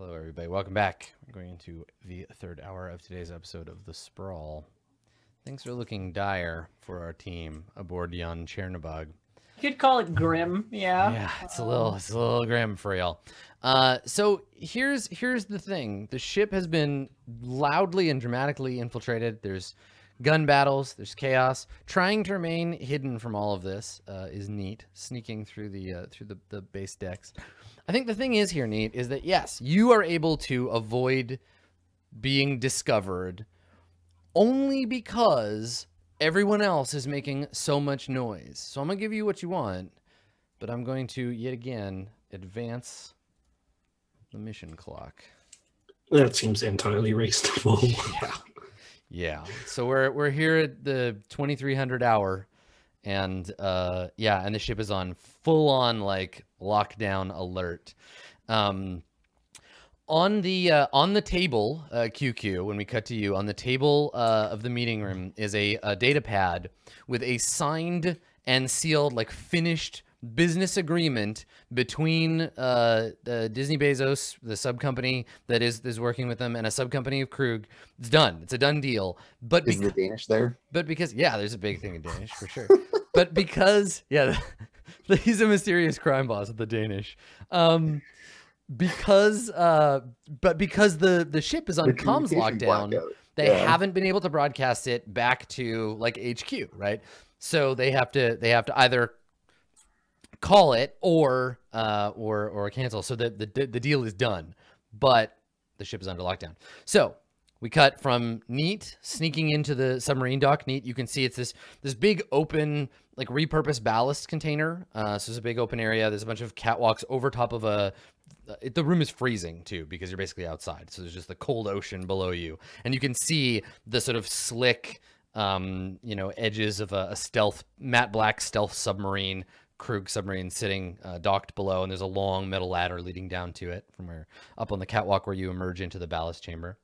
Hello, everybody. Welcome back. We're going into the third hour of today's episode of The Sprawl. Things are looking dire for our team aboard Jan Chernobog. You could call it grim, yeah. Yeah, it's a little, it's a little grim for y'all. Uh, so here's here's the thing: the ship has been loudly and dramatically infiltrated. There's gun battles. There's chaos. Trying to remain hidden from all of this uh, is neat. Sneaking through the uh, through the, the base decks. I think the thing is here, neat, is that yes, you are able to avoid being discovered only because everyone else is making so much noise. So I'm gonna give you what you want, but I'm going to yet again advance the mission clock. That seems entirely reasonable. Yeah. Yeah. So we're we're here at the 2300 hour and uh yeah, and the ship is on full on like lockdown alert. Um on the uh, on the table, uh, QQ, when we cut to you, on the table uh, of the meeting room is a, a data pad with a signed and sealed, like finished business agreement between uh, Disney Bezos, the sub company that is is working with them, and a sub company of Krug. It's done. It's a done deal. But is the Danish there? But because yeah, there's a big thing in Danish for sure. but because yeah, he's a mysterious crime boss of the Danish. Um, because uh, but because the the ship is on comms lockdown. Blackout. They yeah. haven't been able to broadcast it back to like HQ, right? So they have to they have to either call it or uh, or or cancel. So the, the the deal is done, but the ship is under lockdown. So we cut from Neat sneaking into the submarine dock. Neat, you can see it's this this big open like repurposed ballast container. Uh, so it's a big open area. There's a bunch of catwalks over top of a. It, the room is freezing too because you're basically outside. So there's just the cold ocean below you, and you can see the sort of slick, um, you know, edges of a, a stealth matte black stealth submarine Krug submarine sitting uh, docked below, and there's a long metal ladder leading down to it from where up on the catwalk where you emerge into the ballast chamber.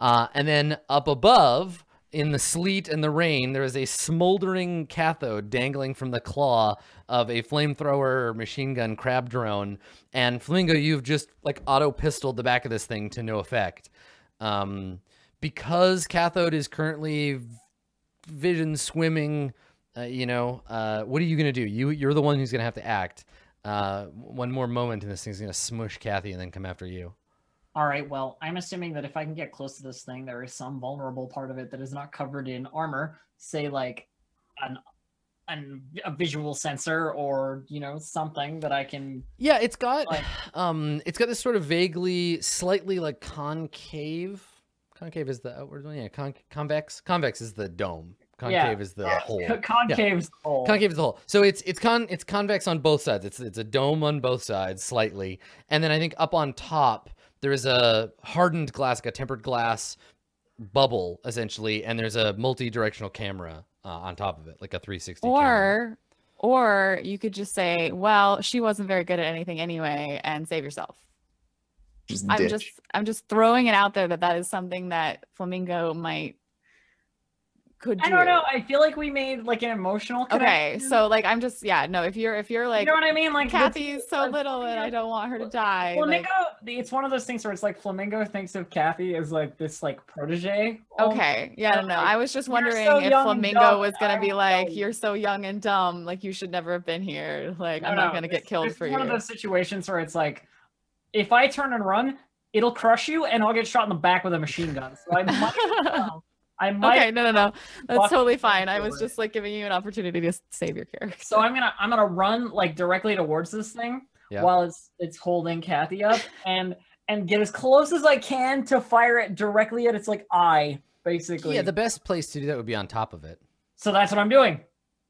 Uh, and then up above, in the sleet and the rain, there is a smoldering cathode dangling from the claw of a flamethrower machine gun crab drone. And Flamingo, you've just like auto pistoled the back of this thing to no effect. Um, because cathode is currently vision swimming uh, you know, uh, what are you gonna do? You you're the one who's gonna have to act. Uh, one more moment and this thing's gonna smush Kathy and then come after you. All right. Well, I'm assuming that if I can get close to this thing, there is some vulnerable part of it that is not covered in armor. Say like an an, a visual sensor or you know something that I can. Yeah, it's got like, um, it's got this sort of vaguely, slightly like concave. Concave is the outward one. Yeah, con- convex. Convex is the dome. Concave yeah. is the yeah. hole. Concave's yeah. the hole. Concave is the hole. So it's it's con it's convex on both sides. It's it's a dome on both sides slightly, and then I think up on top there is a hardened glass, like a tempered glass bubble essentially, and there's a multi-directional camera uh, on top of it, like a 360. Or camera. or you could just say, well, she wasn't very good at anything anyway, and save yourself. Just I'm ditch. just I'm just throwing it out there that that is something that Flamingo might could do. I don't know. I feel like we made like an emotional connection. Okay, so like I'm just yeah, no, if you're if you're like You know what I mean? Like Kathy's so little and I don't want her to die. Flamingo like, it's one of those things where it's like Flamingo thinks of Kathy as like this like protege. Oh, okay. Yeah, I don't know. I was just wondering so if Flamingo was gonna be like, You're so young and dumb, like you should never have been here. Like no, I'm not gonna get killed for you. It's one of those situations where it's like if I turn and run, it'll crush you and I'll get shot in the back with a machine gun. So I might I might. Okay, no, no, no, that's totally fine. I was just like giving you an opportunity to save your character. So I'm gonna I'm gonna run like directly towards this thing yeah. while it's it's holding Kathy up and and get as close as I can to fire it directly at its like eye, basically. Yeah, the best place to do that would be on top of it. So that's what I'm doing.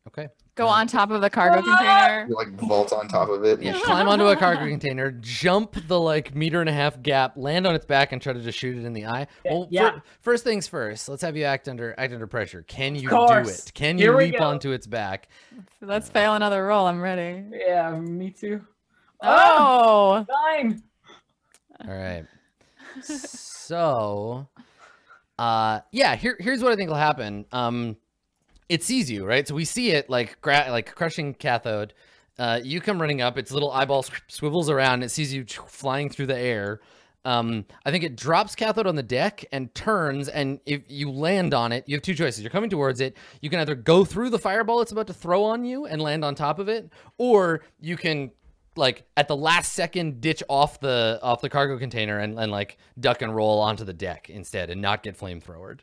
Okay. Go on top of the cargo container. You like vault on top of it. Yeah, climb onto a cargo container, jump the like meter and a half gap, land on its back, and try to just shoot it in the eye. Well, yeah. first things first. Let's have you act under act under pressure. Can you do it? Can you leap onto its back? Let's fail another roll. I'm ready. Yeah, me too. Oh, nine. All right. So, uh, yeah. Here, here's what I think will happen. Um it sees you, right? So we see it like like crushing cathode. Uh, you come running up, its little eyeball swivels around, it sees you flying through the air. Um, I think it drops cathode on the deck and turns, and if you land on it, you have two choices. You're coming towards it. You can either go through the fireball it's about to throw on you and land on top of it, or you can like at the last second ditch off the off the cargo container and, and like duck and roll onto the deck instead and not get flamethrowered.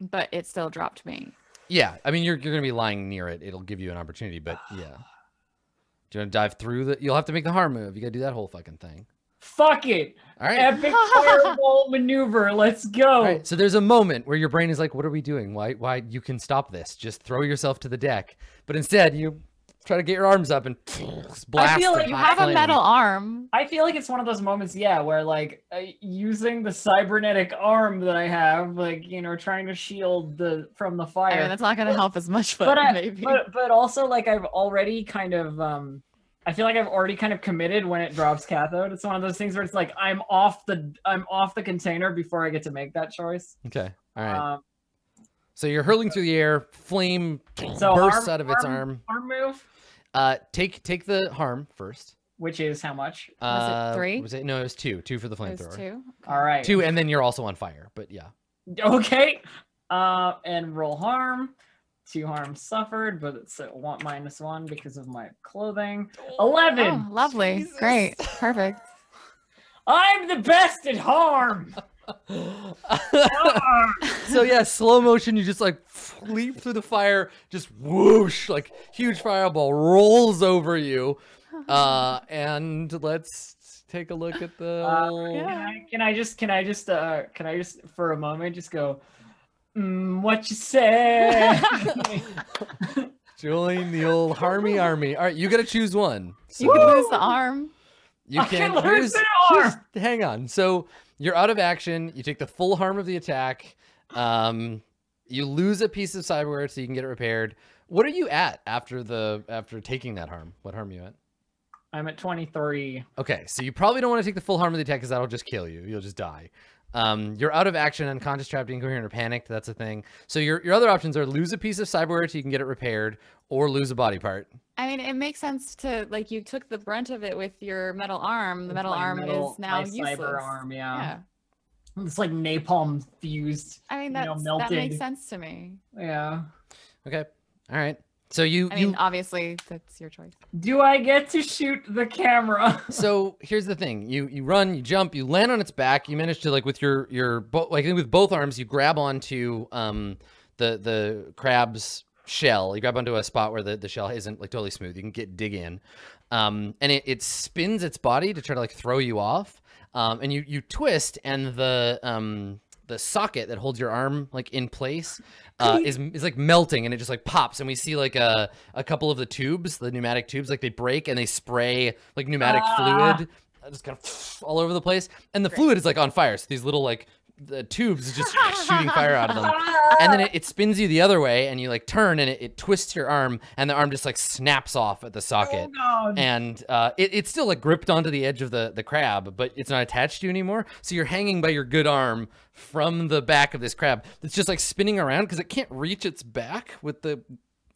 But it still dropped me. Yeah, I mean you're you're gonna be lying near it. It'll give you an opportunity, but yeah. Do you want to dive through the? You'll have to make the harm move. You gotta do that whole fucking thing. Fuck it. All right. Epic fireball maneuver. Let's go. Right. So there's a moment where your brain is like, "What are we doing? Why? Why? You can stop this. Just throw yourself to the deck." But instead, you try to get your arms up and blast. I feel like You hot have a metal arm. I feel like it's one of those moments, yeah, where like uh, using the cybernetic arm that I have, like you know, trying to shield the from the I fire. mean, that's not gonna help as much, but, but I, maybe. but but also like I've already kind of um I feel like I've already kind of committed when it drops cathode. It's one of those things where it's like I'm off the I'm off the container before I get to make that choice. Okay. All right. Um, so you're hurling through the air. Flame so bursts arm- out of its arm. arm move, Uh, take take the harm first. which is how much? Was it Uh, three? Was it no? It was two. Two for the flamethrower. two. All right. Two, and then you're also on fire. But yeah. Okay. Uh, and roll harm. Two harm suffered, but it's at one minus one because of my clothing. Eleven. Oh, lovely. Jesus. Great. Perfect. I'm the best at harm. Harm. so yeah, slow motion. You just like leap through the fire, just whoosh, like huge fireball rolls over you. Uh, and let's take a look at the. Uh, whole- can, I, can I just can I just uh can I just for a moment just go mm, what you say Join the old harmy army. All right, you got to choose one. You can So lose the arm. you I can can lose here's- an here's- arm. Hang on. So you're out of action. You take the full harm of the attack. Um, you lose a piece of cyberware so you can get it repaired. What are you at after the after taking that harm? What harm are you at? I'm at 23 Okay, so you probably don't want to take the full harm of the attack because that'll just kill you. You'll just die. Um, you're out of action, unconscious, trapped, incoherent, or panicked. That's a thing. So your your other options are lose a piece of cyberware so you can get it repaired, or lose a body part. I mean, it makes sense to like you took the brunt of it with your metal arm. The metal my arm metal- is now my useless. cyber arm yeah. Yeah. it's like napalm fused I mean, You know, that's, that makes sense to me. yeah Okay. All right. So you I you mean, obviously, that's your choice. do I get to shoot the camera so here's the thing you you run you jump you land on its back you manage to like with your your like with both arms you grab onto um the the crab's shell. You grab onto a spot where the, the shell isn't like totally smooth. You can get dig in. Um and it, it spins its body to try to like throw you off. Um and you you twist and the um the socket that holds your arm like in place uh, is is like melting and it just like pops. And we see like a a couple of the tubes the pneumatic tubes like they break and they spray like pneumatic Ah. fluid uh, just kind of all over the place. And the fluid is like on fire. So these little like the tubes just shooting fire out of them and then it, it spins you the other way and you like turn and it, it twists your arm and the arm just like snaps off at the socket oh, and uh, it, it's still like gripped onto the edge of the, the crab, but it's not attached to you anymore. So you're hanging by your good arm from the back of this crab that's just like spinning around because it can't reach its back with the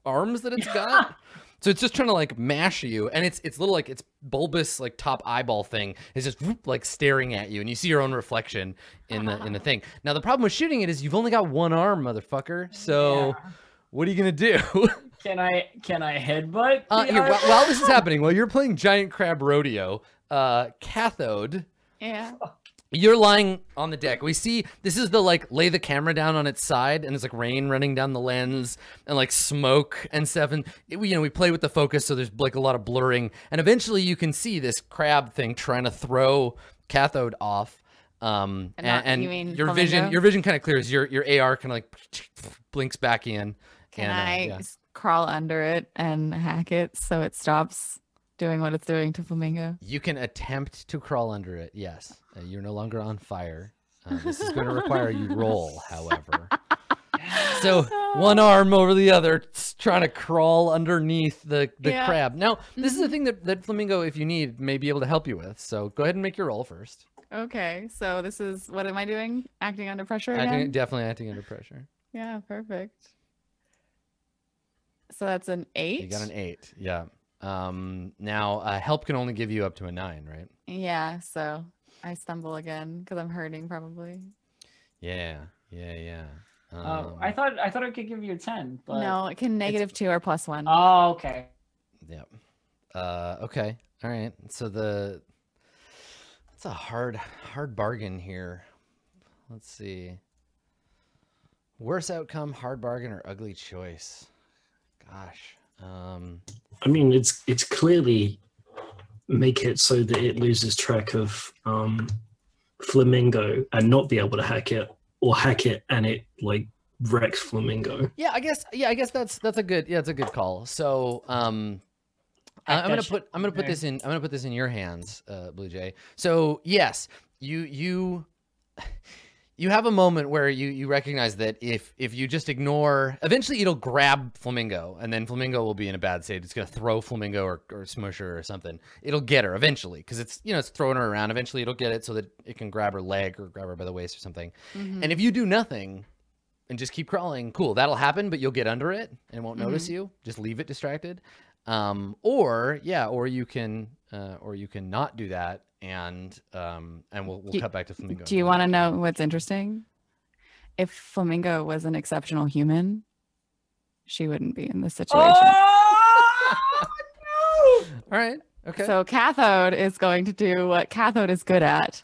arms that it's got. So it's just trying to like mash you, and it's it's little like its bulbous like top eyeball thing is just whoop, like staring at you, and you see your own reflection in the in the thing. Now the problem with shooting it is you've only got one arm, motherfucker. So Yeah. what are you gonna do? can I can I headbutt Uh, here, while, while this is happening, while you're playing Giant Crab Rodeo, uh, Cathode, Yeah. You're lying on the deck. We see this is the like lay the camera down on its side, and there's like rain running down the lens and like smoke and stuff. And it, we- you know we play with the focus, so there's like a lot of blurring. And eventually, you can see this crab thing trying to throw Cathode off. Um, And not- and you mean your vision, your vision kind of clears. Your your AR kind of like blinks back in. Can and, uh, I yeah. crawl under it and hack it so it stops doing what it's doing to Flamingo? You can attempt to crawl under it. Yes, uh, you're no longer on fire. Uh, this is going to require you roll, however. So one arm over the other, trying to crawl underneath the, the Yeah. crab. Now, this is the thing that, that Flamingo, if you need, may be able to help you with. So go ahead and make your roll first. Okay, so this is what am I doing? Acting under pressure again? Acting, definitely acting under pressure. Yeah, perfect. So that's an eight. You got an eight. Yeah. Um, now, uh, help can only give you up to a nine, right? Yeah, so I stumble again because I'm hurting probably. Yeah, yeah, yeah. Oh, I Um, thought I thought I could give you a ten, but No, it can negative two or plus one. Oh, okay. Yeah. Uh, okay. All right. So the it's a hard hard bargain here. Let's see. Worse outcome, hard bargain, or ugly choice. Gosh. Um, I mean, it's it's clearly make it so that it loses track of um, Flamingo and not be able to hack it, or hack it and it like wrecks Flamingo. yeah, I guess. Yeah, I guess that's that's a good. Yeah, it's a good call. So, um, I, I'm gonna put I'm gonna put this in I'm gonna put this in your hands, uh, Blue Jay. So yes, you you you have a moment where you you recognize that if if you just ignore, eventually it'll grab Flamingo, and then Flamingo will be in a bad state. It's gonna throw Flamingo or, or smush her or something. It'll get her eventually because it's you know it's throwing her around. Eventually it'll get it so that it can grab her leg or grab her by the waist or something. Mhm. And if you do nothing and just keep crawling, cool, that'll happen, but you'll get under it and it won't notice you. Just leave it distracted. Um, or yeah, or you can uh, or you can not do that and um, and we'll we'll Do- cut back to flamingo. Do you want to know what's interesting? If Flamingo was an exceptional human, she wouldn't be in this situation. Oh, no! All right. Okay. So Cathode is going to do what Cathode is good at.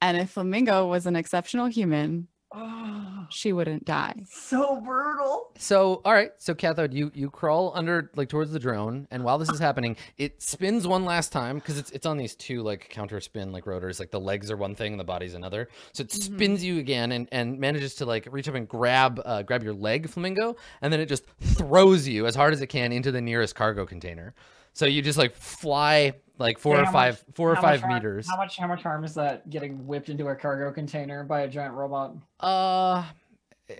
And if Flamingo was an exceptional human, no. She wouldn't die. so brutal. So, all right. So, Cathode, you you crawl under like towards the drone, and while this is happening, it spins one last time because it's it's on these two like counter spin like rotors. Like the legs are one thing, and the body's another. So it Mhm. spins you again, and and manages to like reach up and grab uh, grab your leg, flamingo, and then it just throws you as hard as it can into the nearest cargo container. So you just like fly like four Hey, or five much- four or five harm- meters. How much? How much harm is that getting whipped into a cargo container by a giant robot? Uh,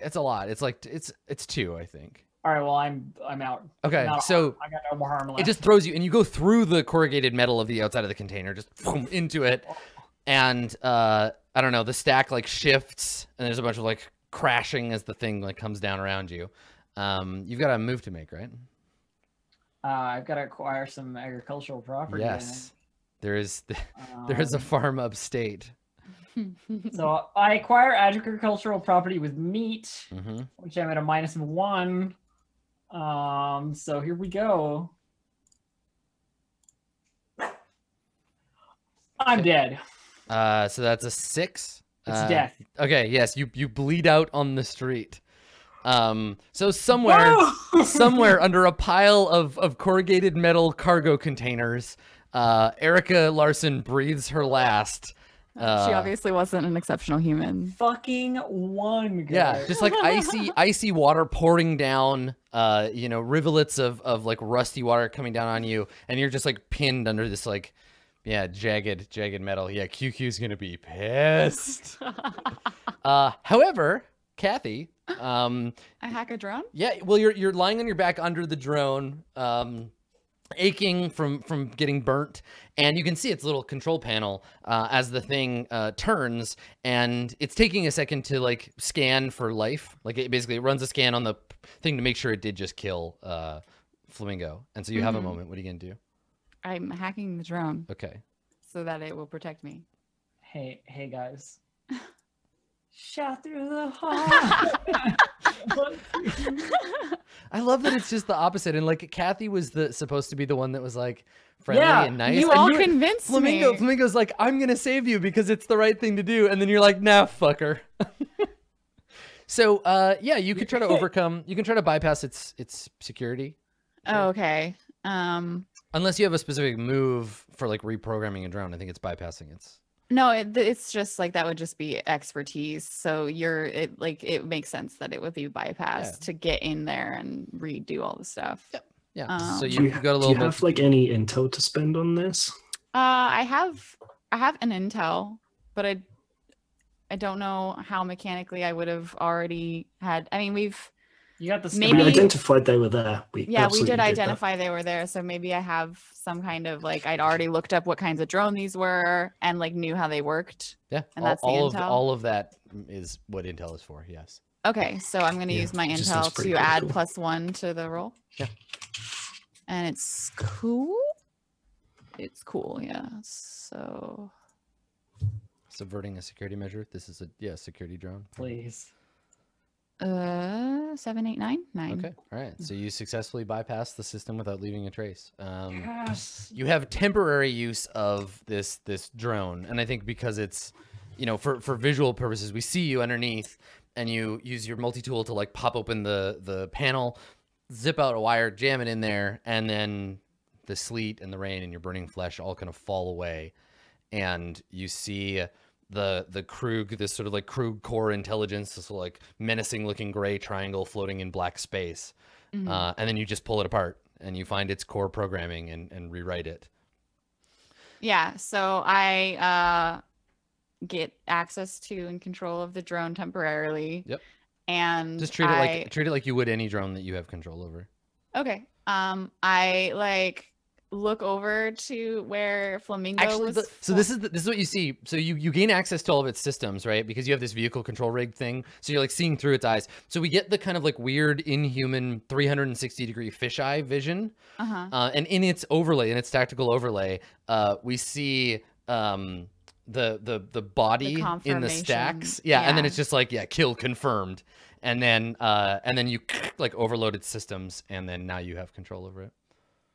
it's a lot. It's like it's it's two, I think. All right. Well, I'm I'm out. Okay, so I got no more harm left. it just throws you and you go through the corrugated metal of the outside of the container just boom, into it and uh i don't know the stack like shifts and there's a bunch of like crashing as the thing like comes down around you um you've got a move to make right Uh, I've got to acquire some agricultural property. Yes there is think. there is a Um, farm upstate So I acquire agricultural property with meat, hmm which I'm at a minus of one. Um, so here we go. I'm dead. uh so that's a six It's Uh, death. okay yes you you bleed out on the street um so somewhere somewhere under a pile of, of corrugated metal cargo containers, uh, Erica Larson breathes her last. She Uh, obviously wasn't an exceptional human. Fucking one. Yeah, just like icy, icy water pouring down, uh, you know, rivulets of, of like rusty water coming down on you, and you're just like pinned under this like, yeah, jagged, jagged metal. Yeah, QQ's gonna be pissed. uh, however, Kathy, um, I hack a drone? Yeah, well, you're you're lying on your back under the drone, um, aching from from getting burnt, and you can see its little control panel uh, as the thing uh, turns, and it's taking a second to like scan for life. Like it basically it runs a scan on the thing to make sure it did just kill uh, Flamingo. And so you have a Mhm. moment. What are you gonna do? I'm hacking the drone Okay. so that it will protect me. Hey, hey guys. Shot through the heart. I love that it's just the opposite, and like Kathy was the supposed to be the one that was like friendly Yeah, and nice. you and all were- convinced Flamingo, me. Flamingo's like, I'm gonna save you because it's the right thing to do, and then you're like, nah, fucker. so, uh, yeah, you could try to overcome. You can try to bypass its its security, Oh, okay. Um, unless you have a specific move for like reprogramming a drone. I think it's bypassing its. No, it, it's just like that would just be expertise. So you're it like it makes sense that it would be bypassed to get in there and redo all the stuff. Yep. Yeah. so Um, you, Do you, you got a little. do little you bit. have like any intel to spend on this? Uh, I have I have an intel, but I I don't know how mechanically I would have already had. I mean, we've you got the Maybe- We identified they were there. We yeah, we absolutely did that. identify they were there, so maybe I have some kind of like I'd already looked up what kinds of drone these were and like knew how they worked. yeah. and all, that's the all of intel? all of that is what Intel is for. Yes. Okay, so I'm going to Yeah, use my it just sounds intel to cool, add plus one to the roll. Yeah. And it's cool. It's cool, yeah. So subverting a security measure. This is a yeah security drone. Please. Uh, seven, eight, nine, nine. Okay, all right. So you successfully bypass the system without leaving a trace. Um, Yes. you have temporary use of this this drone and i think because it's you know for for visual purposes we see you underneath and you use your multi-tool to like pop open the the panel zip out a wire jam it in there and then the sleet and the rain and your burning flesh all kind of fall away and you see the the Krug, this sort of like Krug core intelligence, this like menacing looking gray triangle floating in black space. Mhm. Uh, and then you just pull it apart and you find its core programming and, and rewrite it. Yeah, so I uh get access to and control of the drone temporarily. Yep. And Just treat it I, like treat it like you would any drone that you have control over. Okay. Um I like look over to where Flamingo Actually, was the, so this is the, this is what you see. So you you gain access to all of its systems, right? Because you have this vehicle control rig thing. So you're like seeing through its eyes. So we get the kind of like weird inhuman 360 degree fisheye vision. uh-huh. Uh, and in its overlay, in its tactical overlay, uh, we see um, the the the body in the stacks. Yeah, and then it's just like yeah, kill confirmed, and then uh, and then you like overloaded systems, and then now you have control over it.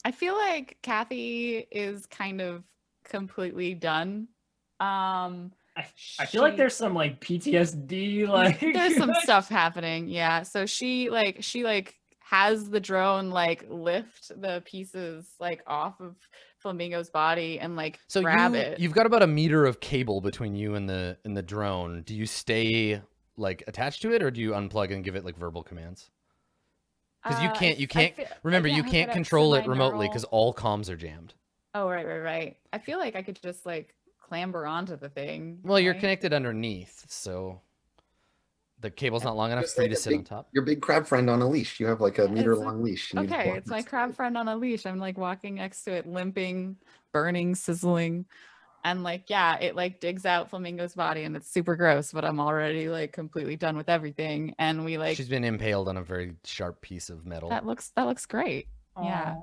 I feel like Kathy is kind of completely done. Um I, I feel like there's some like PTSD like there's some stuff happening yeah so she like she like has the drone like lift the pieces like off of flamingo's body and like So grab you it you've got about a meter of cable between you and the and the drone. Do you stay like attached to it, or do you unplug and give it like verbal commands? 'Cause you Uh, can't- you can't- feel- I Remember, you can't it up to control it my remotely because all comms are jammed. oh right right right i feel like i could just like clamber onto the thing Well, you're connected underneath, so the cable's not long enough Just for you like to a sit on top. Your big crab friend on a leash. You have like a meter like- long leash. you okay it's my crab friend on a leash i'm like walking next to it limping burning sizzling and like yeah it like digs out flamingo's body and it's super gross but i'm already like completely done with everything and we like She's been impaled on a very sharp piece of metal. that looks that looks great Yeah.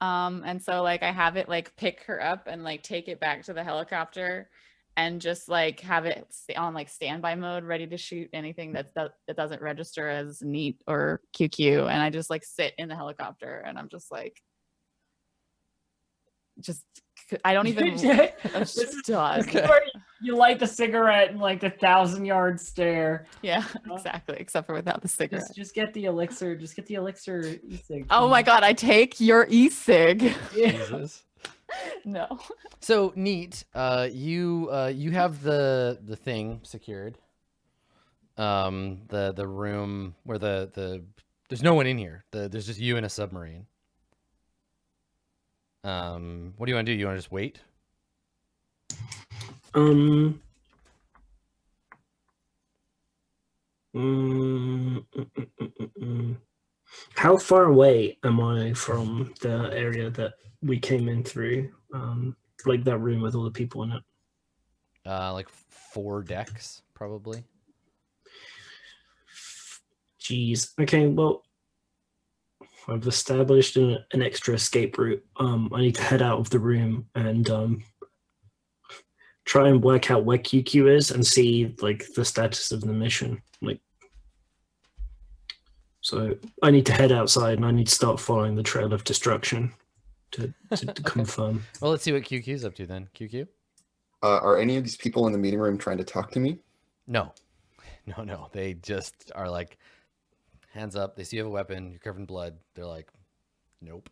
um and so like i have it like pick her up and like take it back to the helicopter and just like have it on like standby mode ready to shoot anything that's that, that doesn't register as neat or qq and i just like sit in the helicopter and i'm just like just c- i don't even I'm This is- just done. this is where you- you light the cigarette and like the thousand yard stare. yeah exactly except for without the cigarette Just just get the elixir. Just get the elixir e-cig. oh my god i take your e-cig Yeah. Jesus. no So neat. Uh, you uh, you have the the thing secured. Um, the the room where the the there's no one in here. The there's just you and a submarine. Um, what do you want to do? You want to just wait? Um. mm. How far away am I from the area that we came in through? Um, like that room with all the people in it. Uh, like four decks probably. Jeez. Okay. Well, I've established an, an extra escape route. Um, I need to head out of the room and um, try and work out where QQ is and see like the status of the mission. Like, so I need to head outside and I need to start following the trail of destruction to, to, to confirm. Well, let's see what QQ's up to then. QQ? Uh, are any of these people in the meeting room trying to talk to me? No, no, no. They just are like hands up. They see you have a weapon. You're covered in blood. They're like, nope.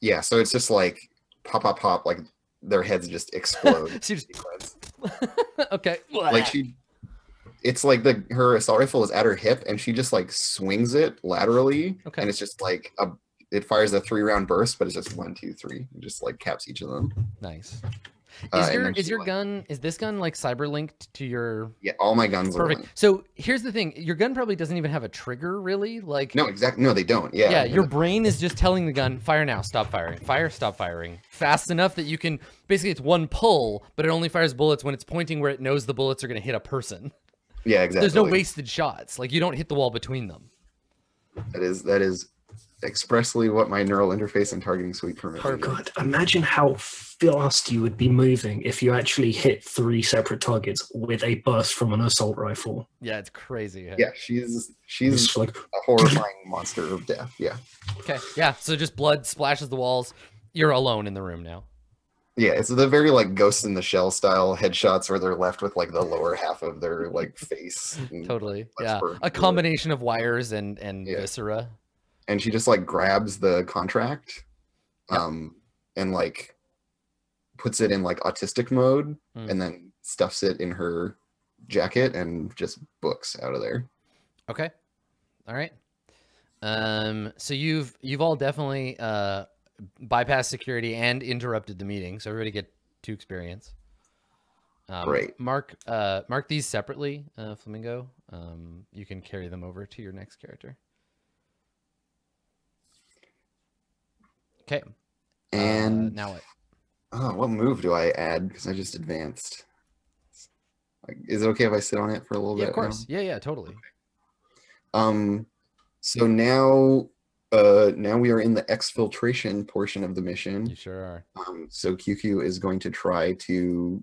Yeah, so it's just like pop, pop, pop. Like their heads just explode. She just okay. like she, it's like the her assault rifle is at her hip, and she just like swings it laterally, Okay. and it's just like a. It fires a three round burst, but it's just one, two, three. It just like caps each of them. Nice. Uh, Is and your is your gun is this gun like cyber linked to your Yeah, all my guns are. perfect? linked. So here's the thing: your gun probably doesn't even have a trigger, really. Like No, exactly. No, they don't. Yeah. yeah, your brain is just telling the gun, fire now, stop firing, fire, stop firing, fast enough that you can basically it's one pull, but it only fires bullets when it's pointing where it knows the bullets are going to hit a person. yeah, exactly. There's no wasted shots. Like you don't hit the wall between them. That is that is expressly what my neural interface and targeting suite permit. Oh god, imagine how fast you would be moving if you actually hit three separate targets with a burst from an assault rifle. Yeah, it's crazy. Yeah, she's she's like a horrifying monster of death. Yeah. Okay. Yeah. So just blood splashes the walls. You're alone in the room now. Yeah, it's the very like Ghost in the Shell style headshots where they're left with like the lower half of their like face. Totally. Yeah. A combination of wires and and Yeah. viscera. And she just like grabs the contract um and like puts it in like autistic mode Hmm. and then stuffs it in her jacket and just books out of there. Okay. All right. Um. So you've you've all definitely uh bypassed security and interrupted the meeting. So everybody get two experience. Um, Great. Mark. Uh. Mark these separately. Uh. Flamingo. Um. You can carry them over to your next character. Okay. And now what? oh, what move do I add? Because I just advanced. Like, is it okay if I sit on it for a little Yeah, bit? of now? course. Yeah. Yeah. Totally. Um, so now, uh, now we are in the exfiltration portion of the mission. You sure are. Um, so QQ is going to try to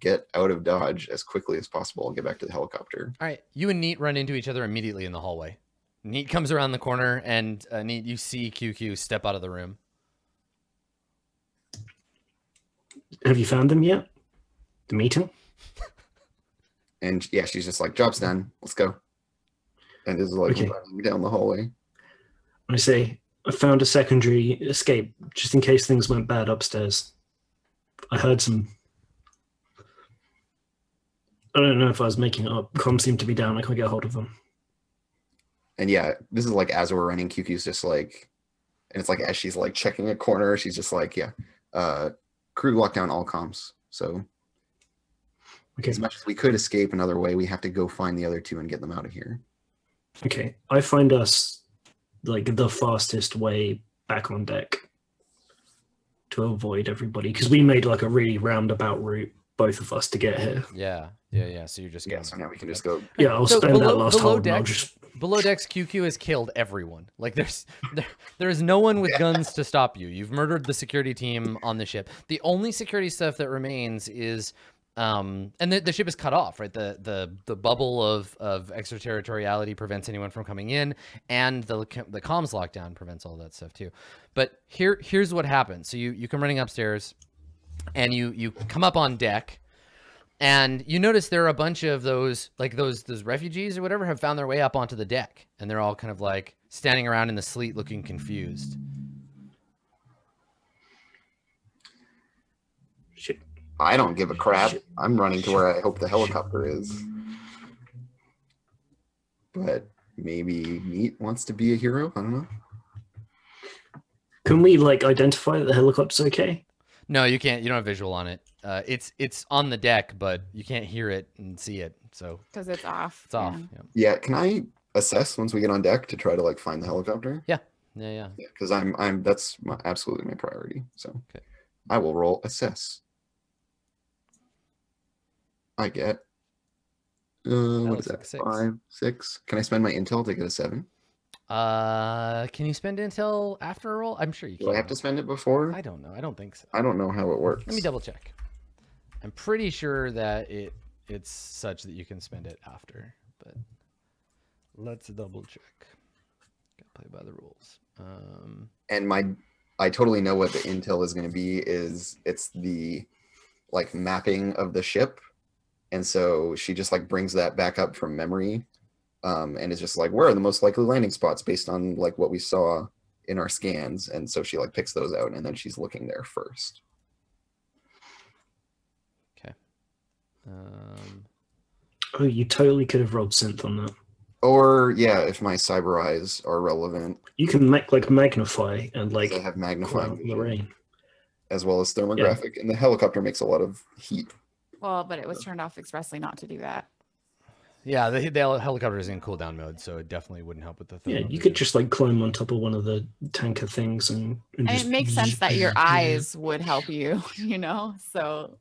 get out of Dodge as quickly as possible and get back to the helicopter. All right, you and Neat run into each other immediately in the hallway. Neat comes around the corner, and uh, Neat, you see QQ step out of the room. Have you found them yet? The meeting? And yeah, she's just like, "Job's done. Let's go." And is like Okay. down the hallway. I say, I found a secondary escape just in case things went bad upstairs. I heard some. I don't know if I was making it up. Comms seem to be down. I can't get a hold of them. And yeah, this is like as we're running, QQ's just like, and it's like as she's like checking a corner, she's just like, "Yeah, uh, crew lock down all comms." So Okay. as much as we could escape another way, we have to go find the other two and get them out of here. Okay. I find us like the fastest way back on deck to avoid everybody because we made like a really roundabout route, both of us, to get here. Yeah, yeah, yeah. So you're just Yeah, going. so now we can just go. Yeah, I'll So spend below- that last below hold. I'll just Below decks, QQ has killed everyone. Like there's there, there is no one with guns to stop you. You've murdered the security team on the ship. The only security stuff that remains is um and the, the ship is cut off, right? The the the bubble of of extraterritoriality prevents anyone from coming in and the the comms lockdown prevents all that stuff too. But here here's what happens. So you you come running upstairs and you you come up on deck and you notice there are a bunch of those like those those refugees or whatever have found their way up onto the deck and they're all kind of like standing around in the sleet looking confused shit. I don't give a crap. I'm running to where I hope the helicopter is. But maybe Neat wants to be a hero. I don't know. Can we like identify that the helicopter's okay? no you can't you don't have visual on it uh, it's it's on the deck but you can't hear it and see it so because it's off. it's off yeah. yeah Yeah, can I assess once we get on deck to try to like find the helicopter? yeah yeah, yeah. Yeah, because I'm I'm that's my, absolutely my priority. So Okay. I will roll assess. I get uh what looks is like that? six. Five, six. Can I spend my intel to get a seven? uh can you spend intel after a roll i'm sure you Do can I have to spend it before? i don't know i don't think so I don't know how it works. let me double check i'm pretty sure that it it's such that you can spend it after but let's double check. Gotta play by the rules. Um and my I totally know what the intel is going to be is it's the like mapping of the ship. And so she just like brings that back up from memory um, and is just like where are the most likely landing spots based on like what we saw in our scans? And so she like picks those out and then she's looking there first um Oh, you totally could have rolled synth on that. or yeah if my cyber eyes are relevant You can make like magnify and like I have cloud magnifying the rain. as well as thermographic and the helicopter makes a lot of heat Well, but it was turned off expressly not to do that. yeah the, the helicopter is in cooldown mode so it definitely wouldn't help with the Yeah, you could just like climb on top of one of the tanker things and, and And just it makes sense that your eyes would help you, you know? So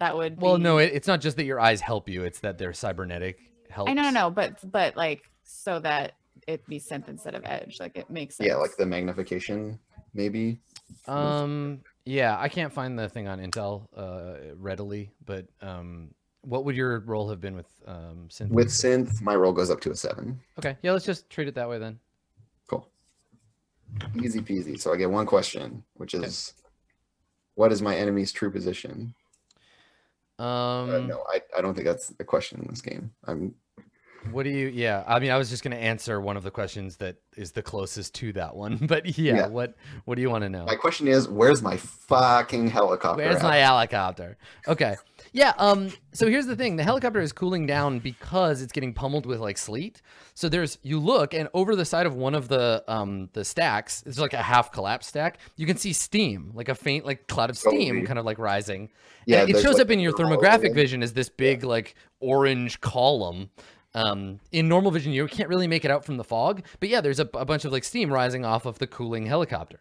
that would well no it, it's not just that your eyes help you it's that they're cybernetic helps I know, no, but but like so that it be synth instead of edge. Like it makes sense. Yeah, like the magnification, maybe. Um, yeah, I can't find the thing on Intel uh, readily, but um, what would your role have been with um, synth? With synth, my role goes up to a seven. okay, yeah, let's just treat it that way then. Cool. Easy peasy. So I get one question, which is, what is my enemy's true position? Um, Uh, no, I, I don't think that's a question in this game. I'm What do you? Yeah, I mean, I was just going to answer one of the questions that is the closest to that one, but yeah, Yeah. what what do you want to know? my question is, where's my fucking helicopter? Where's at? my helicopter? Okay, yeah. Um. So here's the thing: the helicopter is cooling down because it's getting pummeled with like sleet. So there's you look and over the side of one of the um the stacks, it's like a half collapsed stack. You can see steam, like a faint like cloud of steam, Totally. kind of like rising. Yeah, and it shows like, up in your thermographic vision as this big like orange column. Um, in normal vision, you can't really make it out from the fog, but yeah, there's a, a bunch of like steam rising off of the cooling helicopter.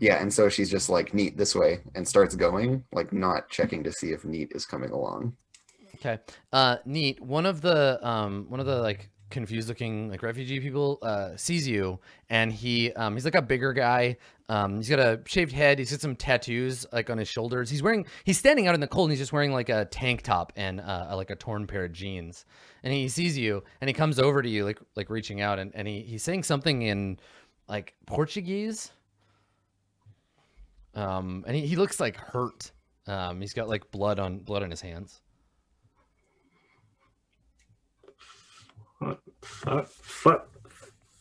Yeah, and so she's just like neat this way and starts going, like not checking to see if neat is coming along. Okay. Uh, neat. One of the um, one of the like confused looking like refugee people uh, sees you, and he um, he's like a bigger guy. Um, he's got a shaved head. He's got some tattoos like on his shoulders. He's wearing he's standing out in the cold, and he's just wearing like a tank top and uh, like a torn pair of jeans. And he sees you, and he comes over to you like like reaching out, and, and he he's saying something in like Portuguese. Um, and he, he looks like hurt. Um, he's got like blood on blood on his hands. Fuck, fuck,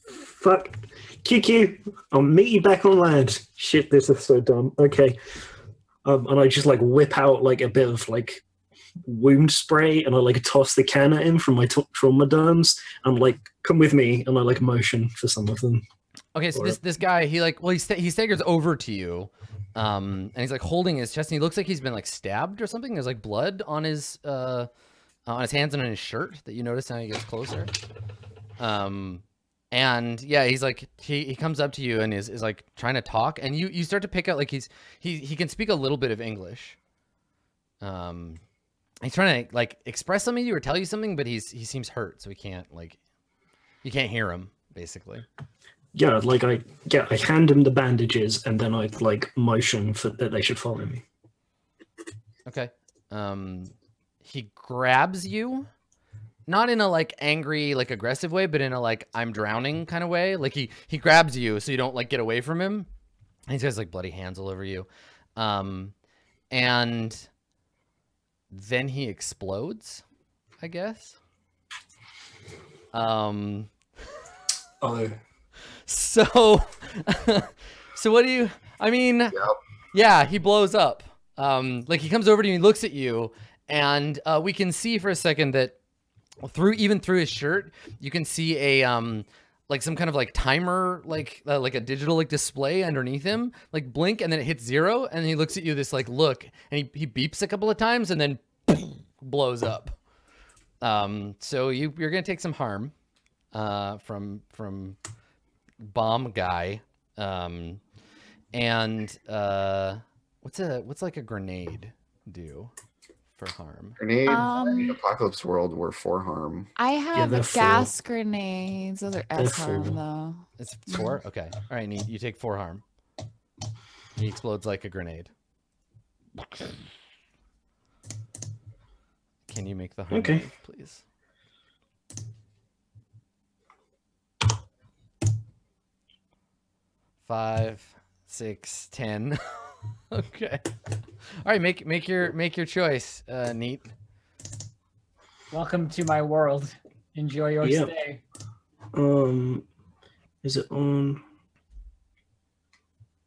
fuck. QQ, I'll meet you back on land. Shit, this is so dumb. Okay. Um, and I just like whip out like a bit of like wound spray and I like toss the can at him from my t- trauma derms and like come with me and I like motion for some of them. Okay, so Or- this this guy, he like, well, he sta- he staggers over to you, um, and he's like holding his chest, and he looks like he's been like stabbed or something. There's like blood on his uh, on his hands and on his shirt that you notice now he gets closer. Um, and yeah, he's like he, he comes up to you and is, is like trying to talk, and you you start to pick out like he's he he can speak a little bit of English. Um, he's trying to like express something to you or tell you something, but he's he seems hurt, so he can't like you can't hear him basically. Yeah, like I yeah, I hand him the bandages and then I like motion for that they should follow me. Okay. Um, he grabs you, not in a like angry, like aggressive way, but in a like I'm drowning kind of way. Like he he grabs you so you don't like get away from him. And he's got like bloody hands all over you. Um, and then he explodes, I guess. Um. Oh, So, so what do you? I mean, Yep. yeah, he blows up. Um, like he comes over to you, he looks at you, and uh, we can see for a second that through even through his shirt, you can see a um, like some kind of like timer, like uh, like a digital like display underneath him, like blink, and then it hits zero, and he looks at you this like look, and he he beeps a couple of times, and then blows up. Um, so you you're gonna take some harm, uh, from from bomb guy. Um, and uh, what's a what's like a grenade do for harm? Grenade Um, in Apocalypse World were for harm. I have they're full. gas grenades. Those are They're S harm full. though. It's four. Okay. All right. Neat. You take four harm. He explodes like a grenade. Can you make the harm, Okay. save, please? Five, six, ten. okay. All right. Make make your make your choice. Uh, neat. Welcome to my world. Enjoy your Yep. stay. um, is it on?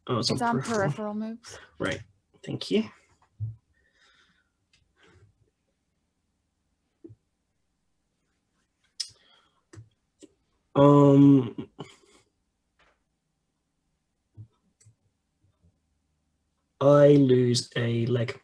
Oh, it's, It's on, on peripheral. peripheral moves. Right. Thank you. Um, I lose a leg.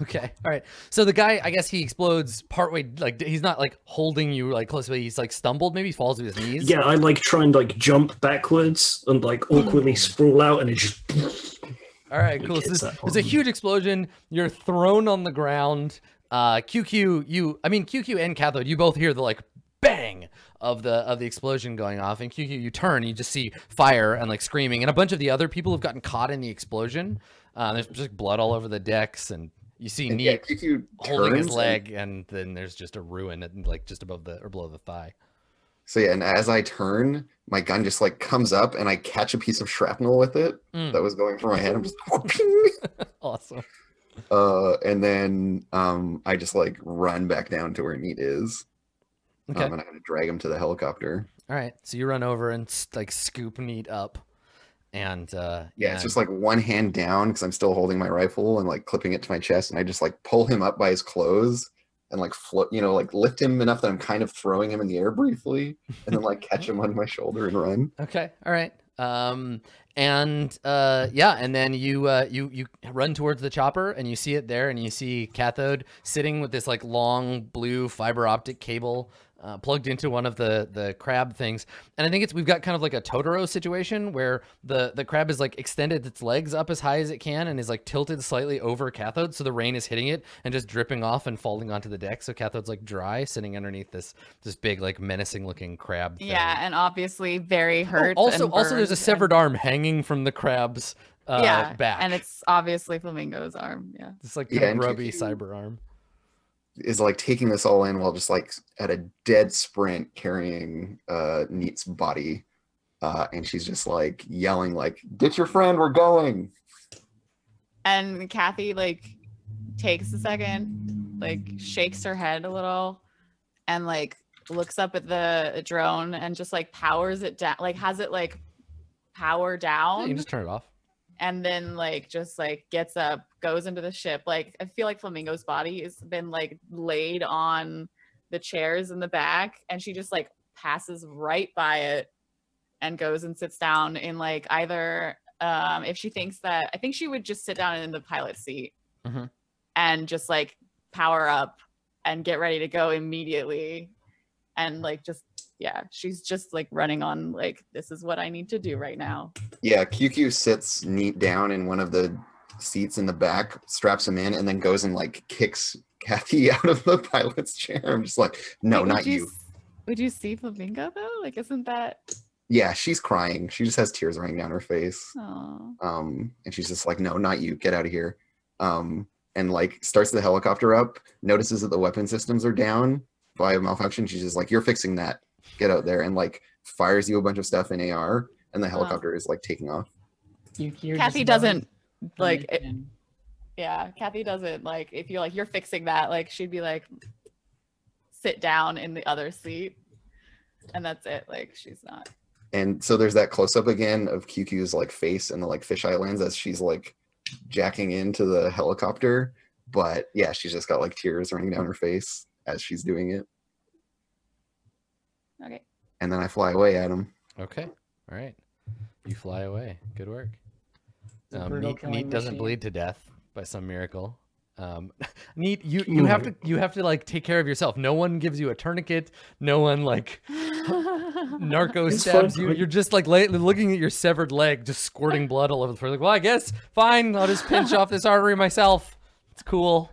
Okay. All right. So the guy, I guess he explodes partway. Like he's not like holding you like close, but he's like stumbled. Maybe he falls to his knees. Yeah, I like try and like jump backwards and like awkwardly sprawl out, and it just. All right. Cool. So there's, a huge explosion. You're thrown on the ground. Uh, QQ, you, I mean QQ and Cathode, you both hear the like bang of the of the explosion going off and QQ you turn you just see fire and like screaming and a bunch of the other people have gotten caught in the explosion uh, there's just blood all over the decks and you see And yeah, Neat holding his turns and- leg and then there's just a ruin at, like just above the or below the thigh So yeah, and as I turn, my gun just like comes up and I catch a piece of shrapnel with it Mm. that was going for my head. I'm just awesome uh and then um I just like run back down to where Neat is. Okay Um, and I'm gonna drag him to the helicopter. all right so you run over and like scoop Neat up and uh Yeah, it's just like one hand down because I'm still holding my rifle and like clipping it to my chest, and I just like pull him up by his clothes and like float, you know, like lift him enough that I'm kind of throwing him in the air briefly, and then like catch him on my shoulder and run. Okay. All right. Um, and uh, yeah, and then you uh, you you run towards the chopper, and you see it there, and you see Cathode sitting with this like long blue fiber optic cable uh, plugged into one of the the crab things. And I think it's we've got kind of like a Totoro situation where the the crab is like extended its legs up as high as it can and is like tilted slightly over Cathode, so the rain is hitting it and just dripping off and falling onto the deck. So Cathode's like dry, sitting underneath this this big like menacing looking crab. Thing. Yeah, and obviously very Oh, hurt. also, and also, there's a burned severed arm hanging from the crab's uh, yeah, back. and it's obviously Flamingo's arm. Yeah. it's like Yeah, kind and of grubby QQ cyber arm. Is like taking this all in while just like at a dead sprint carrying uh Neat's body. Uh, and she's just like yelling like, "Get your friend, we're going!" And Kathy like takes a second, like shakes her head a little, and like looks up at the drone and just like powers it down, like has it like power Yeah, down. you can just turn it off. And then like just like gets up goes into the ship like i feel like flamingo's body has been like laid on the chairs in the back and she just like passes right by it and goes and sits down in like either um if she thinks that i think she would just sit down in the pilot seat Mhm. and just like power up and get ready to go immediately and like just yeah she's just like running on like this is what i need to do right now Yeah, QQ sits Neat down in one of the seats in the back, straps him in, and then goes and like kicks Kathy out of the pilot's chair. I'm just like, no, would not you. s- Would you see Flamingo though? Like, isn't that? Yeah, she's crying. She just has tears running down her face. Oh, Um, and she's just like, no, not you. Get out of here. Um, and like starts the helicopter up, notices that the weapon systems are down by a malfunction. She's just like, you're fixing that. Get out there and like fires you a bunch of stuff in AR, and the helicopter is like taking off. You, you're Kathy doesn't like. It, yeah, Kathy doesn't like. If you're like you're fixing that, like she'd be like, sit down in the other seat, and that's it. Like she's not. And so there's that close up again of QQ's like face and the like fisheye lens as she's like jacking into the helicopter. But yeah, she's just got like tears running down her face as she's doing it. Okay. And then I fly away at him. Okay. All right. You fly away. Good work. Um, Neat, Neat doesn't bleed to death by some miracle. Um, Neat, you you have to you have to like take care of yourself. No one gives you a tourniquet. No one like narco It's stabs you. You're just like looking at your severed leg, just squirting blood all over the floor. Like, well, I guess fine. I'll just pinch off this artery myself. It's cool.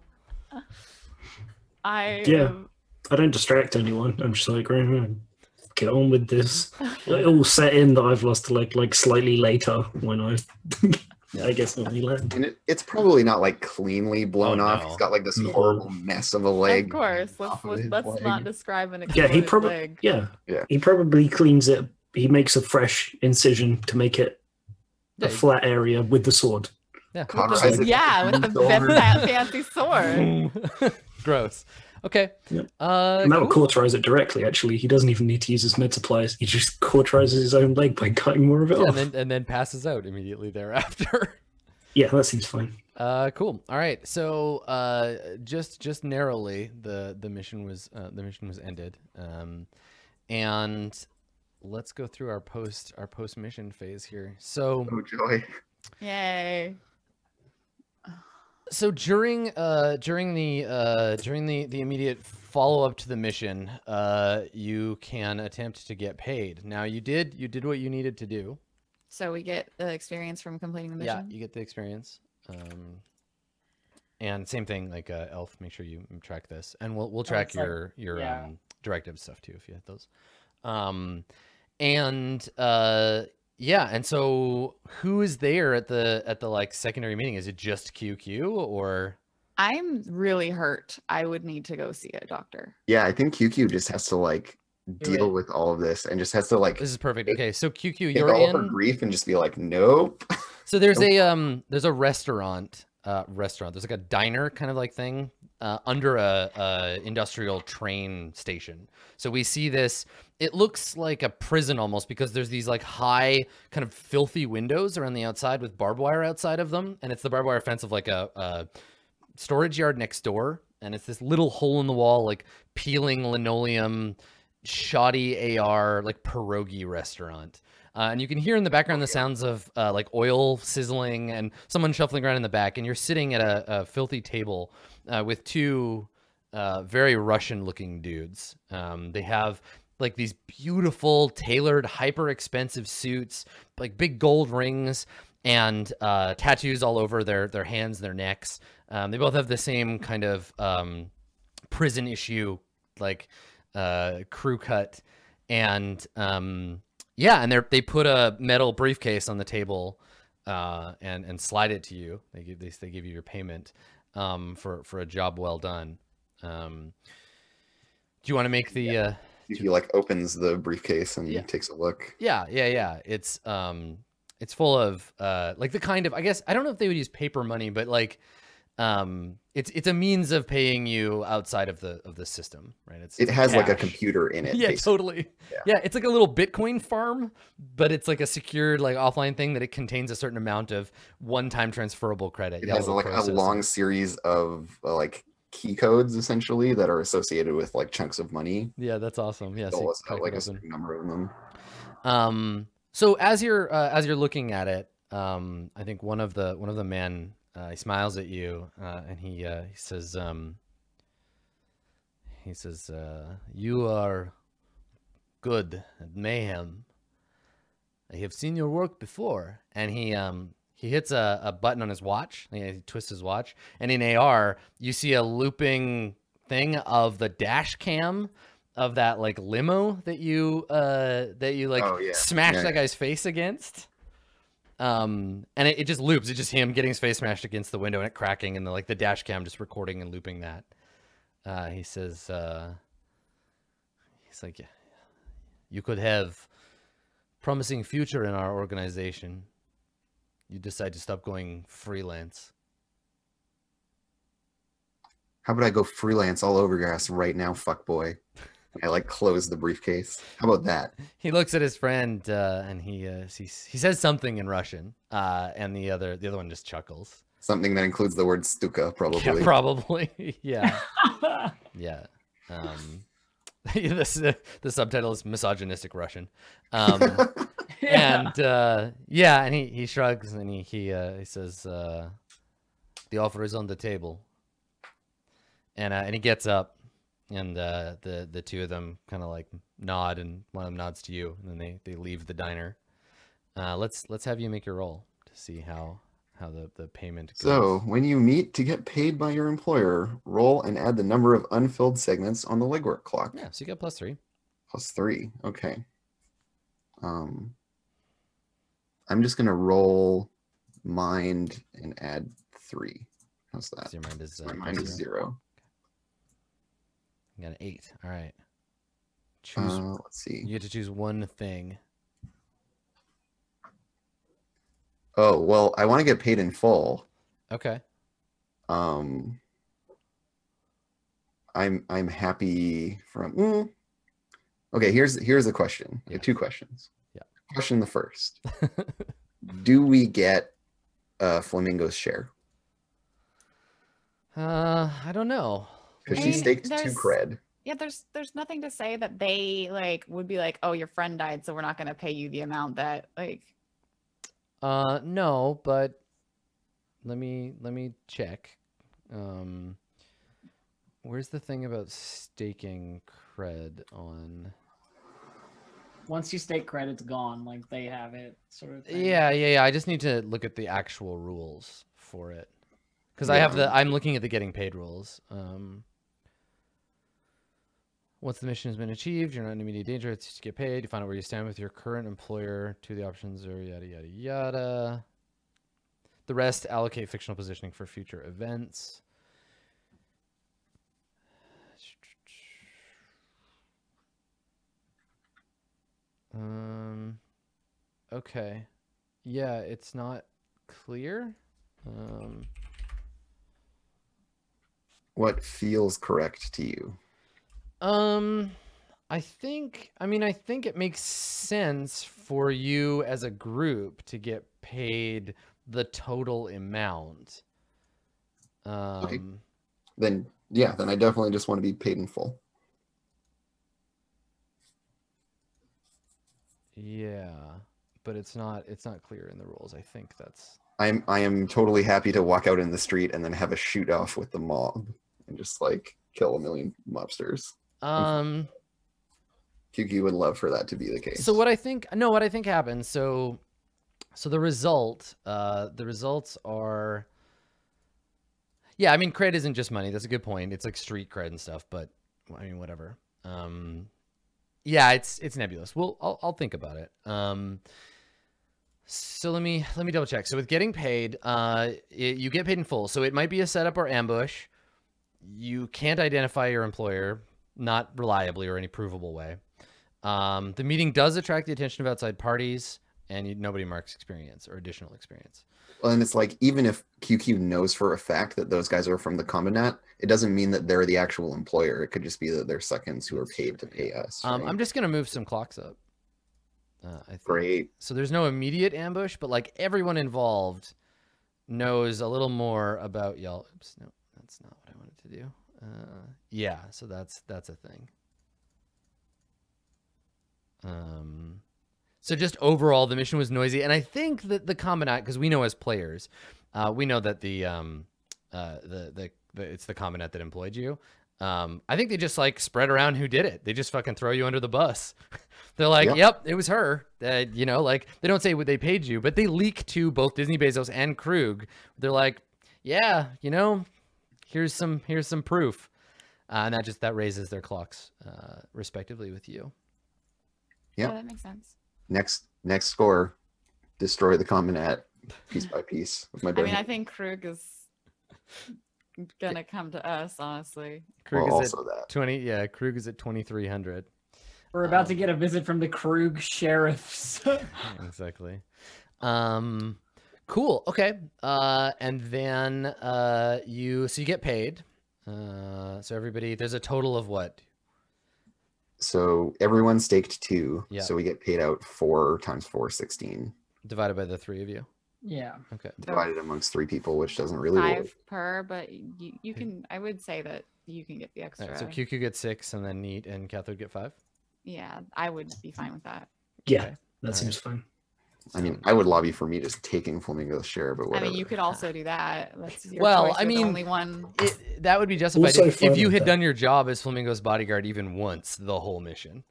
I Yeah. am- I don't distract anyone. I'm just like, right, right, get on with this. It all set in that I've lost a leg like slightly later when I, I guess, when we land. And it, it's probably not like cleanly blown Oh, off. no. It's got like this No. horrible mess of a leg. Of course, let's of let's, let's leg. not describe an Yeah, he exploded probably, leg. yeah, Yeah. he probably cleans it. He makes a fresh incision to make it Yeah, a flat area with the sword. Yeah. Cauterize it. Yeah, with the Moved fancy sword. Gross. Okay. Yep. Uh, and that would cool. cauterize it directly, actually. He doesn't even need to use his med supplies. He just cauterizes his own leg by cutting more of it Yeah, off. and then and then passes out immediately thereafter. Yeah, that seems fine. Uh, cool. All right. So, uh, just just narrowly, the the mission was uh, the mission was ended. Um, and let's go through our post our post mission phase here. So, Oh joy. Yay. So during uh during the uh during the the immediate follow up to the mission, uh, you can attempt to get paid. Now, you did you did what you needed to do. So we get the experience from completing the mission. Yeah, you get the experience. Um, and same thing, like uh, Elf. Make sure you track this, and we'll we'll track it's like- your your yeah. um, directive stuff too if you hit those. Um, and uh, yeah, and so who is there at the at the like secondary meeting? Is it just QQ or? I'm really hurt. I would need to go see a doctor. Yeah, I think QQ just has to like deal with all of this and just has to like This is perfect. Okay, so QQ, you're all her grief and just be like, nope. So there's a um there's a restaurant uh restaurant. There's like a diner kind of like thing uh under a, a industrial train station. So we see this it looks like a prison almost because there's these like high kind of filthy windows around the outside with barbed wire outside of them and it's the barbed wire fence of like a, a storage yard next door and it's this little hole in the wall like peeling linoleum shoddy AR like pierogi restaurant. Uh, and you can hear in the background the sounds of uh, like oil sizzling and someone shuffling around in the back. And you're sitting at a, a filthy table uh, with two uh, very Russian looking dudes. Um, they have like these beautiful, tailored, hyper expensive suits, like big gold rings and uh, tattoos all over their, their hands, their necks. Um, they both have the same kind of um, prison issue, like uh, crew cut. And um, yeah, and they they put a metal briefcase on the table, uh, and and slide it to you. They give they, they give you your payment, um, for for a job well done. Um, do you want to make the? Uh, He like opens the briefcase and Yeah. takes a look. yeah, yeah, yeah. It's um, it's full of uh, like the kind of I guess I don't know if they would use paper money, but like, um, it's it's a means of paying you outside of the of the system, right? It's It has like a computer in it. yeah, basically. totally. Yeah. Yeah. it's like a little Bitcoin farm, but it's like a secured, like offline thing that it contains a certain amount of one-time transferable credit. It has like a process it. long series of uh, like key codes essentially that are associated with like chunks of money. Yeah, that's awesome. Yeah, so They'll you list out, like a certain number of them. Um, so as you're uh, as you're looking at it, um, I think one of the one of the men uh, he smiles at you uh, and he uh, he says um, he says uh, you are good at mayhem. I have seen your work before, and he um he hits a, a button on his watch. He, he twists his watch, and in AR you see a looping thing of the dash cam of that like limo that you uh that you like Oh, yeah. smashed Yeah, that yeah. guy's face against. Um, and it, it just loops. It's just him getting his face smashed against the window and it cracking, and the like the dash cam just recording and looping that. Uh, he says, uh, he's like, "Yeah, you could have promising future in our organization. You decide to stop going freelance. How about I go freelance all over your ass right now, fuck boy? I like close the briefcase. How about that? He looks at his friend uh, and he, uh, he he says something in Russian, uh, and the other the other one just chuckles. Something that includes the word stuka, probably. Yeah, probably. yeah, yeah. Um, this the, the subtitle is misogynistic Russian. Um, and uh, yeah, and he, he shrugs and he he uh, he says, uh, "The offer is on the table." And uh, and he gets up, and uh, the the two of them kind of like nod, and one of them nods to you, and then they they leave the diner. Uh, let's let's have you make your roll to see how how the the payment goes. So, when you meet to get paid by your employer, roll and add the number of unfilled segments on the legwork clock. yeah, so you got plus three. Plus three. Okay. Um, I'm just gonna roll mind and add three. How's that? Your mind is uh, My mind is zero. Got an eight. All right. Choose. Uh, let's see. you get to choose one thing. Oh well, I want to get paid in full. Okay. Um, I'm I'm happy from. mm. Okay, here's here's the question. Yeah. have two questions. Yeah. Question the first: Do we get uh Flamingo's share? Uh, I don't know. Because she mean, staked two cred. Yeah, there's there's nothing to say that they like would be like, oh, your friend died, so we're not gonna pay you the amount that like. Uh, no, but let me let me check. Um, where's the thing about staking cred on? Once you stake credit's gone, like they have it, sort of. Thing. Yeah, yeah, yeah. I just need to look at the actual rules for it because I have the. I'm looking at the getting paid rules. Um, Once the mission has been achieved, you're not in immediate danger. It's to get paid. You find out where you stand with your current employer. Two of the options are yada yada yada. The rest allocate fictional positioning for future events. Um. Okay. Yeah, it's not clear. Um. What feels correct to you? Um, I think, I mean, I think it makes sense for you as a group to get paid the total amount. Um, Then yeah, then I definitely just want to be paid in full. yeah, but it's not, it's not clear in the rules. I think that's, I'm I am totally happy to walk out in the street and then have a shoot off with the mob and just like kill a million mobsters. Um, QQ would love for that to be the case. So what I think, no, what I think happens. So, so the result, uh, the results are, yeah. I mean, cred isn't just money. That's a good point. It's like street cred and stuff. But I mean, whatever. Um, yeah, it's it's nebulous. Well, I'll I'll think about it. Um, so let me let me double check. So with getting paid, uh, it, you get paid in full. So it might be a setup or ambush. You can't identify your employer, not reliably or any provable way. Um, the meeting does attract the attention of outside parties, and you, nobody marks experience or additional experience. Well, and it's like even if QQ knows for a fact that those guys are from the Combinat, it doesn't mean that they're the actual employer. It could just be that they're seconds who are paid to pay us. Um. I'm just gonna move some clocks up. Uh, I think. great. So there's no immediate ambush, but like everyone involved knows a little more about y'all. Oops, no, that's not what I wanted to do. Uh, yeah, so that's that's a thing. Um, so just overall, the mission was noisy, and I think that the combinat, because we know as players, uh, we know that the um, uh, the, the the it's the combinat that employed you. Um, I think they just like spread around who did it. They just fucking throw you under the bus. They're like, Yep. "Yep, it was her." Uh, you know, like they don't say what they paid you, but they leak to both Disney Bezos and Krug. They're like, "Yeah, you know, here's some here's some proof," uh, and that just that raises their clocks uh, respectively with you. Yep. Yeah, that makes sense. Next next score, destroy the Combinat piece by piece with my I mean, I think Krug is gonna come to us, honestly. Krug well, is also at that. twenty. Yeah, Krug is at twenty three hundred. We're about to Um, get a visit from the Krug sheriffs. exactly. Um, cool. Okay. Uh, and then uh, you so you get paid. Uh, so everybody, there's a total of what? So everyone staked two. Yeah. So we get paid out four times four, 16. Divided by the three of you. yeah. Okay. Divided amongst three people, which doesn't really Five work. per, but you, you can. I would say that you can get the All extra. right, so QQ gets six, and then Neat and Cathode get five. yeah, I would be fine with that. Yeah, Okay. that Alright. seems fine. I mean, I would lobby for me just taking Flamingo's share, but whatever. I mean, you could also do that. That's your Well, choice. I You're the mean, only one. It, that would be justified Also if, if you had that. done your job as Flamingo's bodyguard even once the whole mission.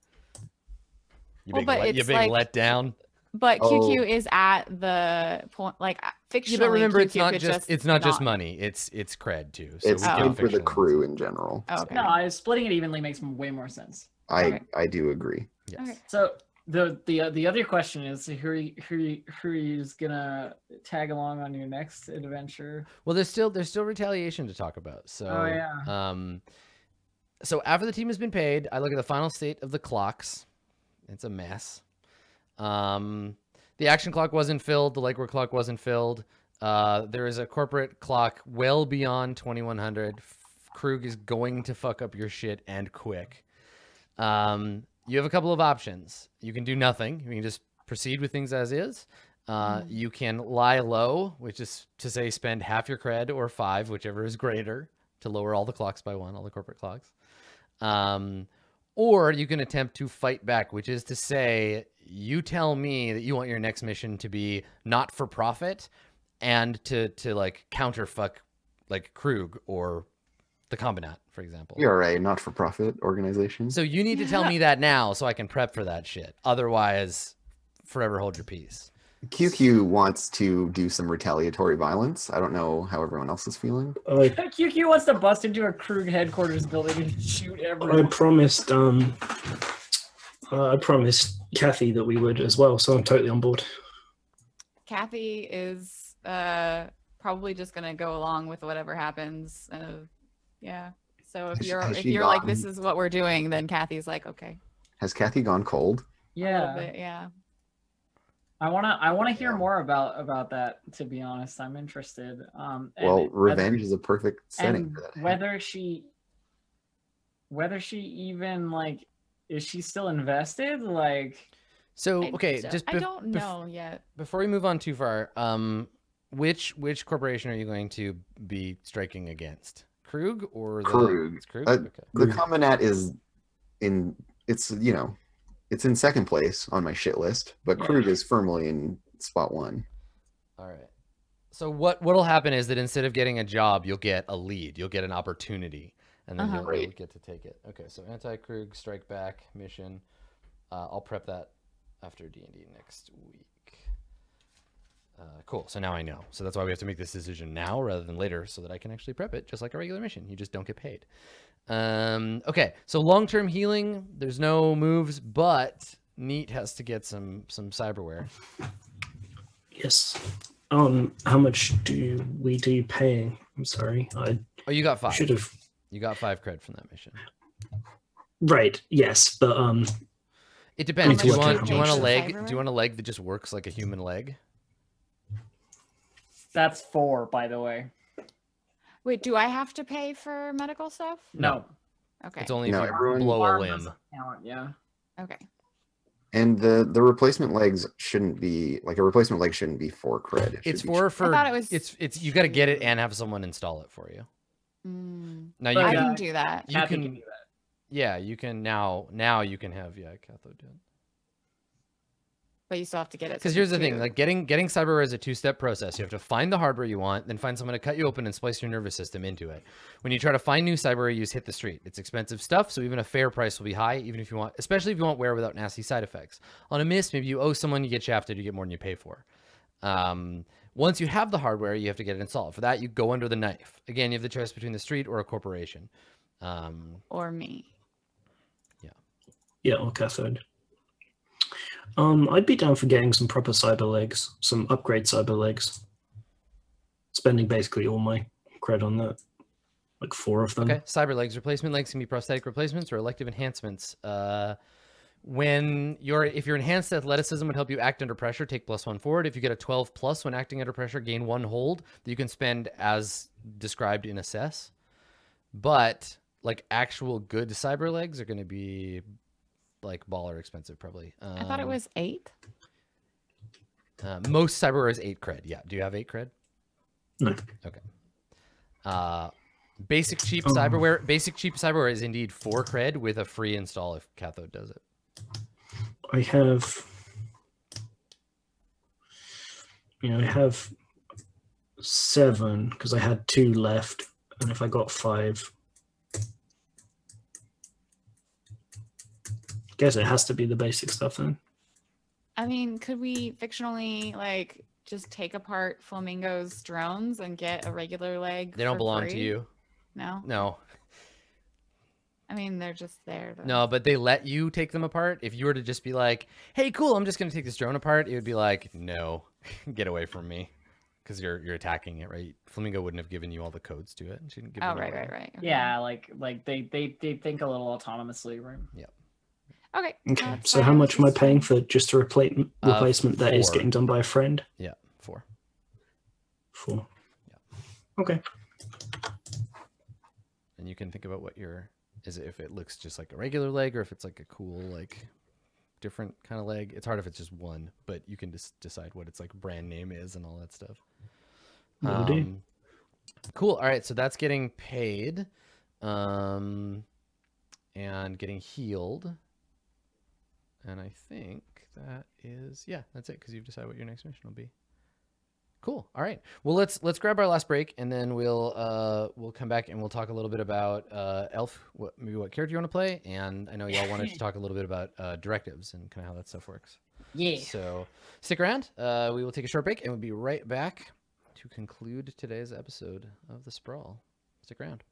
You Well, being, but let, you it's being like- let down. But Oh. QQ is at the point, like uh, fictionally. Yeah, but remember, it's not could just, it's not just not- money. It's it's cred too. So it's we Oh. good for the crew in general. Oh, so. No, I, splitting it evenly makes way more sense. I Okay. I do agree. Yes. Okay. So the the uh, the other question is who who who is gonna tag along on your next adventure? Well, there's still there's still retaliation to talk about. So Oh, yeah. um so after the team has been paid, I look at the final state of the clocks. It's a mess. Um the action clock wasn't filled, the legwork clock wasn't filled. Uh there is a corporate clock well beyond 2100. F- Krug is going to fuck up your shit and quick. Um you have a couple of options. You can do nothing. You can just proceed with things as is. Uh, Mm. You can lie low, which is to say spend half your cred or five, whichever is greater, to lower all the clocks by one, all the corporate clocks. Um, or you can attempt to fight back, which is to say you tell me that you want your next mission to be not for profit and to to like counterfuck like Krug or the Combinat, for example. You're a not for profit organization. So you need to tell me that now so I can prep for that shit. Otherwise, forever hold your peace. QQ wants to do some retaliatory violence. I don't know how everyone else is feeling. I QQ wants to bust into a Krug headquarters building and shoot everyone. I promised um uh, I promised Kathy that we would as well, so I'm totally on board. Kathy is uh probably just gonna go along with whatever happens. Uh, yeah. So if Has you're has if you're like this is what we're doing, then Kathy's like okay. Has Kathy gone cold? a little Yeah, bit, yeah. I wanna I wanna hear more about about that. To be honest, I'm interested. Um, and Well, whether- revenge is a perfect setting and for that. whether she whether she even like is she still invested like So okay, don't- just I don't bef- know yet. before we move on too far, um, which which corporation are you going to be striking against? Krug or the Krug. It's Krug? Uh, okay. The. Combinat is in it's you know it's in second place on my shit list, but Yeah. Krug is firmly in spot one. All right. So what what'll happen is that instead of getting a job, you'll get a lead. You'll get an opportunity, and then Uh-huh. you'll, you'll get to take it. Okay. So anti Krug strike back mission. Uh, I'll prep that after D and D next week. Uh, cool. So now I know. So that's why we have to make this decision now rather than later, so that I can actually prep it just like a regular mission. You just don't get paid. Um, okay. So long term healing. There's no moves, but Neat has to get some some cyberware. Yes. Um, how much do we do paying? I'm sorry, I Oh, you got five. should have. You got five cred from that mission. Right. Yes, but um, It depends. Do you want do you want a leg? Do you want a leg that just works like a human leg? That's four by the way Wait, do I have to pay for medical stuff? no Okay. It's only No, if you everyone- blow a limb. doesn't count, yeah Okay. And the the replacement legs shouldn't be like a replacement leg shouldn't be for cred. It It's should be for for thought it was it's it's you got to get it and have someone install it for you. Mm, Now you But, I can can do that. you Kathy can do that. yeah you can now now you can have yeah cathode do it. But you still have to get it. Because here's the thing, like getting getting cyberware is a two-step process. You have to find the hardware you want, then find someone to cut you open and splice your nervous system into it. When you try to find new cyberware, you use hit the street. It's expensive stuff, so even a fair price will be high, even if you want, especially if you want wear without nasty side effects. On a miss, maybe you owe someone, you get shafted, you get more than you pay for. Um, once you have the hardware, you have to get it installed. For that, you go under the knife. Again, you have the choice between the street or a corporation. Um, or me. yeah, Yeah, or cathode. Um, I'd be down for getting some proper cyber legs, some upgrade cyber legs. Spending basically all my cred on that, like four of them. Okay, cyber legs replacement legs can be prosthetic replacements or elective enhancements. Uh, when you're if your enhanced athleticism would help you act under pressure, take plus one forward. If you get a 12 plus when acting under pressure, gain one hold that you can spend as described in assess. But like actual good cyber legs are going to be like baller expensive probably. I thought it Um, was eight. uh, most cyberware is eight cred. Yeah, do you have eight cred? No. Okay. Uh, basic cheap Oh. cyberware. Basic cheap cyberware is indeed four cred with a free install if Cathode does it. I have, you know, I have seven because I had two left, and if I got five, guess it has to be the basic stuff then. I mean, could we fictionally like just take apart Flamingo's drones and get a regular leg? They don't for belong to you. No. No, I mean, they're just there. Though. no, but they let you take them apart. If you were to just be like, "Hey, cool, I'm just gonna take this drone apart," it would be like, "No, get away from me," because you're you're attacking it, right? Flamingo wouldn't have given you all the codes to it. and She didn't give Oh, them right, right, right. okay. yeah like like they they they think a little autonomously right Okay. Okay, that's so how much am I paying for just a repla- Uh, replacement that is four. getting done by a friend? Yeah, four. Four. Yeah. Okay. and you can think about what your is it if it looks just like a regular leg or if it's like a cool like different kind of leg it's hard if it's just one but you can just decide what its like brand name is and all that stuff Will. Um, cool all right so that's getting paid um and getting healed and i think that is yeah that's it because you've decided what your next mission will be Cool. All right. Well, let's let's grab our last break, and then we'll uh we'll come back and we'll talk a little bit about uh Elf, what maybe what character you want to play, and I know y'all wanted to talk a little bit about uh, directives and kind of how that stuff works. Yeah. So stick around. Uh, we will take a short break, and we'll be right back to conclude today's episode of the Sprawl. Stick around.